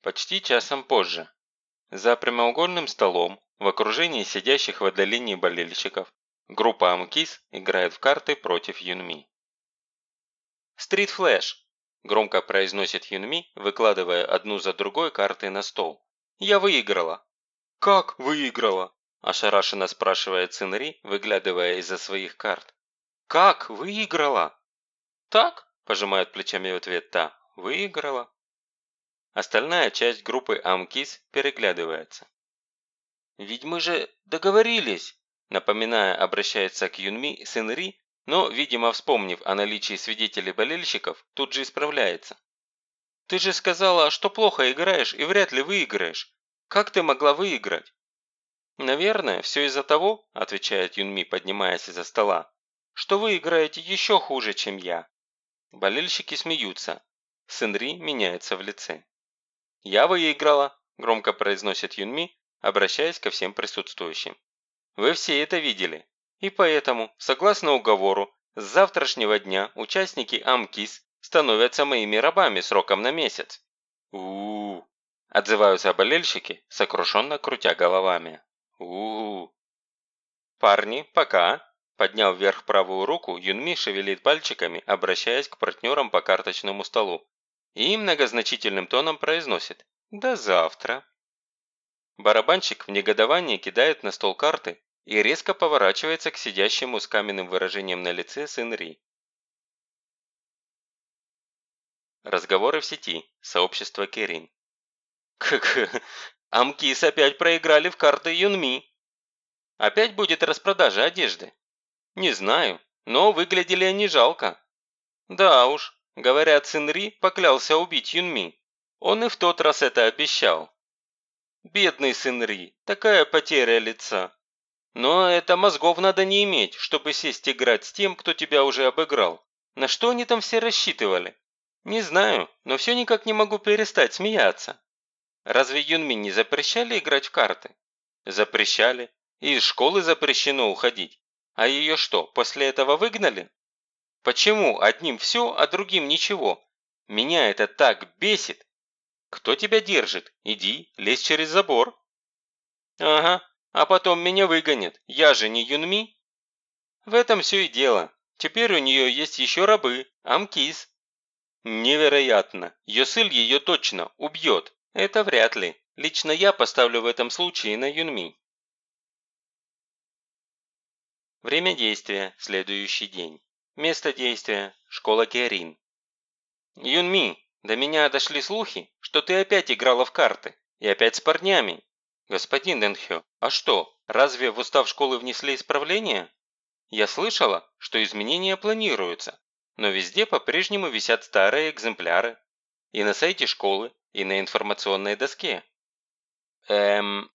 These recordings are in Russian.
Почти часом позже. За прямоугольным столом, в окружении сидящих в отдалении болельщиков, группа Амкис играет в карты против Юнми. «Стрит Флэш!» – громко произносит Юнми, выкладывая одну за другой карты на стол. «Я выиграла!» «Как выиграла?» – ошарашенно спрашивает Цинри, выглядывая из-за своих карт. «Как выиграла?» «Так?» – пожимает плечами в ответ та. «Выиграла». Остальная часть группы Амкис переглядывается. «Ведь мы же договорились!» Напоминая, обращается к Юнми сын Ри, но, видимо, вспомнив о наличии свидетелей-болельщиков, тут же исправляется. «Ты же сказала, что плохо играешь и вряд ли выиграешь. Как ты могла выиграть?» «Наверное, все из-за того», – отвечает Юнми, поднимаясь из-за стола, «что вы играете еще хуже, чем я». Болельщики смеются. Сынри меняется в лице. «Я выиграла», – громко произносит Юнми, обращаясь ко всем присутствующим. «Вы все это видели. И поэтому, согласно уговору, с завтрашнего дня участники АМКИС становятся моими рабами сроком на месяц. у у, -у отзываются болельщики, сокрушенно крутя головами. у у «Парни, пока!» Подняв вверх правую руку, Юнми шевелит пальчиками, обращаясь к партнерам по карточному столу. И многозначительным тоном произносит «До завтра». Барабанщик в негодовании кидает на стол карты и резко поворачивается к сидящему с каменным выражением на лице сын Ри. Разговоры в сети. Сообщество Керин. Как Амкис опять проиграли в карты Юнми. Опять будет распродажа одежды. Не знаю, но выглядели они жалко. Да уж, говорят, сын Ри поклялся убить Юнми. Он и в тот раз это обещал. Бедный сын Ри, такая потеря лица. Но это мозгов надо не иметь, чтобы сесть играть с тем, кто тебя уже обыграл. На что они там все рассчитывали? Не знаю, но все никак не могу перестать смеяться. Разве Юнми не запрещали играть в карты? Запрещали. И из школы запрещено уходить. А ее что, после этого выгнали? Почему одним все, а другим ничего? Меня это так бесит. Кто тебя держит? Иди, лезь через забор. Ага, а потом меня выгонят. Я же не Юнми. В этом все и дело. Теперь у нее есть еще рабы, Амкис. Невероятно. Йосыль ее точно убьет. Это вряд ли. Лично я поставлю в этом случае на Юнми. Время действия – следующий день. Место действия – школа Киарин. Юнми, до меня дошли слухи, что ты опять играла в карты. И опять с парнями. «Господин Дэнхё, а что, разве в устав школы внесли исправления? Я слышала, что изменения планируются, но везде по-прежнему висят старые экземпляры. И на сайте школы, и на информационной доске». «Эм...»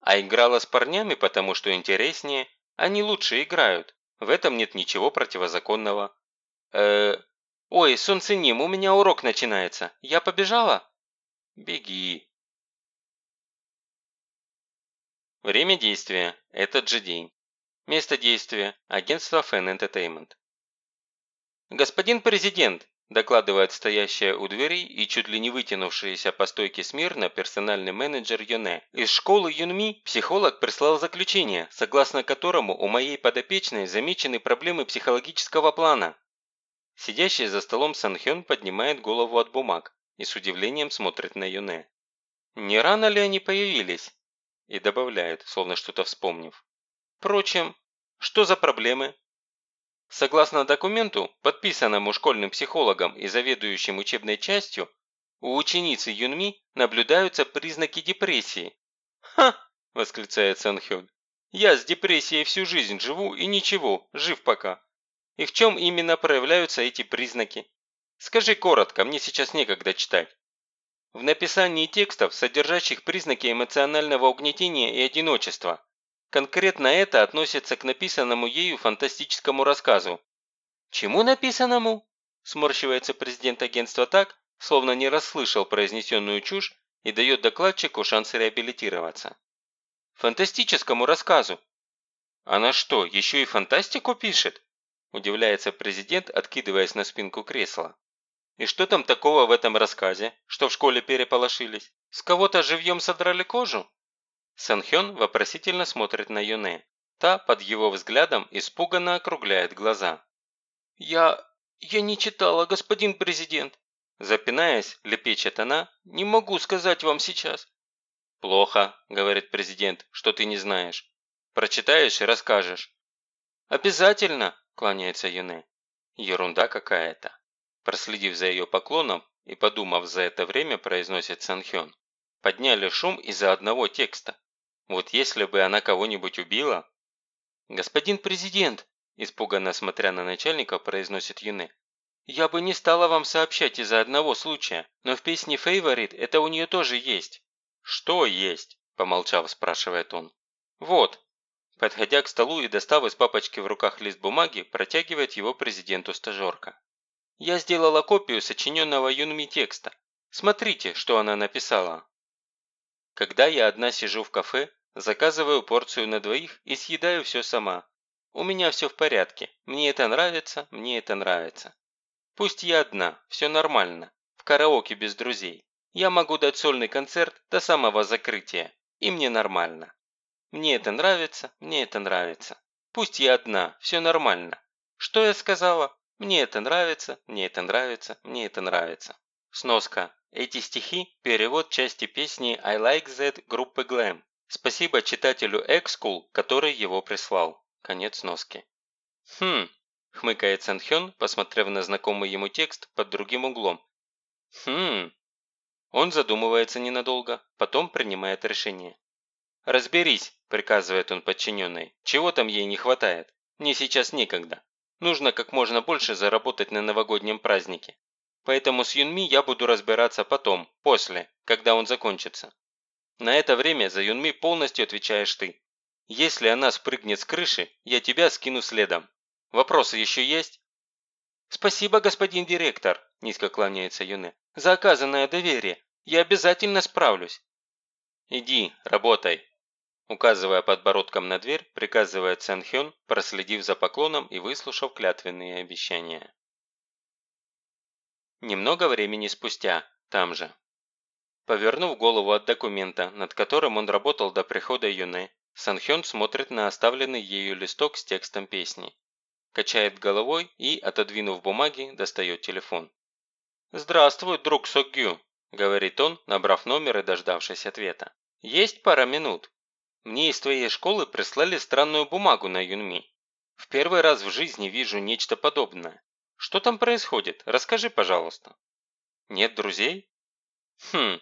А играла с парнями, потому что интереснее, они лучше играют. В этом нет ничего противозаконного. Э, Ой, Сунциним, у меня урок начинается. Я побежала? Беги. Время действия – этот же день. Место действия – агентство Fan Entertainment. «Господин президент», – докладывает стоящая у дверей и чуть ли не вытянувшаяся по стойке смирно персональный менеджер Юне. Из школы Юнми психолог прислал заключение, согласно которому у моей подопечной замечены проблемы психологического плана. Сидящий за столом Санхён поднимает голову от бумаг и с удивлением смотрит на Юне. «Не рано ли они появились?» И добавляет, словно что-то вспомнив. Впрочем, что за проблемы? Согласно документу, подписанному школьным психологом и заведующим учебной частью, у ученицы Юнми наблюдаются признаки депрессии. «Ха!» – восклицает Санхён. «Я с депрессией всю жизнь живу и ничего, жив пока. И в чем именно проявляются эти признаки? Скажи коротко, мне сейчас некогда читать. В написании текстов, содержащих признаки эмоционального угнетения и одиночества. Конкретно это относится к написанному ею фантастическому рассказу. «Чему написанному?» – сморщивается президент агентства так, словно не расслышал произнесенную чушь и дает докладчику шанс реабилитироваться. «Фантастическому рассказу». «Она что, еще и фантастику пишет?» – удивляется президент, откидываясь на спинку кресла. И что там такого в этом рассказе, что в школе переполошились? С кого-то живьем содрали кожу?» Санхён вопросительно смотрит на Юне. Та под его взглядом испуганно округляет глаза. «Я... я не читала, господин президент!» Запинаясь, лепечет она, «не могу сказать вам сейчас». «Плохо», – говорит президент, – «что ты не знаешь. Прочитаешь и расскажешь». «Обязательно», – кланяется Юне. Ерунда какая-то. Проследив за ее поклоном и подумав за это время, произносит Санхён. Подняли шум из-за одного текста. Вот если бы она кого-нибудь убила... «Господин президент!» – испуганно смотря на начальника, произносит Юне. «Я бы не стала вам сообщать из-за одного случая, но в песне «Фейворит» это у нее тоже есть». «Что есть?» – помолчав, спрашивает он. «Вот». Подходя к столу и достав из папочки в руках лист бумаги, протягивает его президенту стажерка. Я сделала копию сочиненного Юнми текста. Смотрите, что она написала. Когда я одна сижу в кафе, заказываю порцию на двоих и съедаю все сама. У меня все в порядке. Мне это нравится, мне это нравится. Пусть я одна, все нормально. В караоке без друзей. Я могу дать сольный концерт до самого закрытия. И мне нормально. Мне это нравится, мне это нравится. Пусть я одна, все нормально. Что я сказала? Мне это нравится, мне это нравится, мне это нравится. Сноска. Эти стихи – перевод части песни «I like that» группы Glam. Спасибо читателю Экскул, который его прислал. Конец сноски. Хм, хмыкает Санхён, посмотрев на знакомый ему текст под другим углом. Хм. Он задумывается ненадолго, потом принимает решение. «Разберись», – приказывает он подчиненной, – «чего там ей не хватает? Мне сейчас некогда». Нужно как можно больше заработать на новогоднем празднике. Поэтому с Юнми я буду разбираться потом, после, когда он закончится. На это время за Юнми полностью отвечаешь ты. Если она спрыгнет с крыши, я тебя скину следом. Вопросы еще есть? Спасибо, господин директор, низко кланяется Юне, за оказанное доверие. Я обязательно справлюсь. Иди, работай, Указывая подбородком на дверь, приказывает Сэн Хён, проследив за поклоном и выслушав клятвенные обещания. Немного времени спустя, там же. Повернув голову от документа, над которым он работал до прихода Юне, Сан Хён смотрит на оставленный ею листок с текстом песни. Качает головой и, отодвинув бумаги, достает телефон. «Здравствуй, друг Сокгю», – говорит он, набрав номер и дождавшись ответа. «Есть пара минут?» Мне из твоей школы прислали странную бумагу на Юнми. В первый раз в жизни вижу нечто подобное. Что там происходит? Расскажи, пожалуйста. Нет друзей? Хм,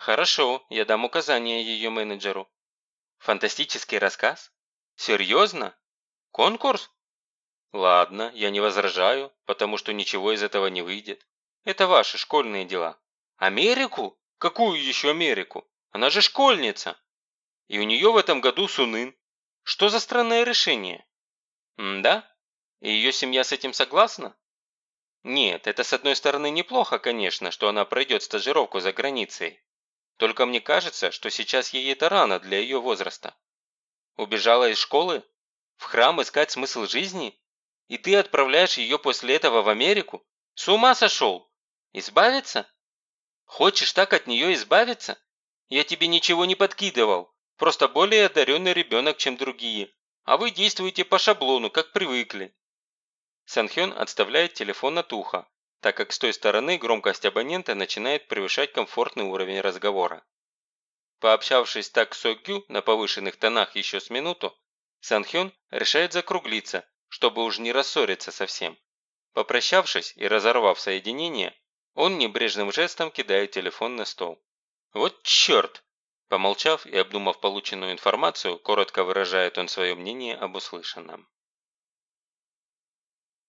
хорошо, я дам указание ее менеджеру. Фантастический рассказ? Серьезно? Конкурс? Ладно, я не возражаю, потому что ничего из этого не выйдет. Это ваши школьные дела. Америку? Какую еще Америку? Она же школьница. И у нее в этом году Сунын. Что за странное решение? М да? И ее семья с этим согласна? Нет, это с одной стороны неплохо, конечно, что она пройдет стажировку за границей. Только мне кажется, что сейчас ей это рано для ее возраста. Убежала из школы? В храм искать смысл жизни? И ты отправляешь ее после этого в Америку? С ума сошел? Избавиться? Хочешь так от нее избавиться? Я тебе ничего не подкидывал. Просто более одаренный ребенок, чем другие. А вы действуете по шаблону, как привыкли. Санхён отставляет телефон от уха, так как с той стороны громкость абонента начинает превышать комфортный уровень разговора. Пообщавшись так с Согю на повышенных тонах еще с минуту, Санхён решает закруглиться, чтобы уж не рассориться совсем. Попрощавшись и разорвав соединение, он небрежным жестом кидает телефон на стол. «Вот черт!» Помолчав и обдумав полученную информацию, коротко выражает он свое мнение об услышанном.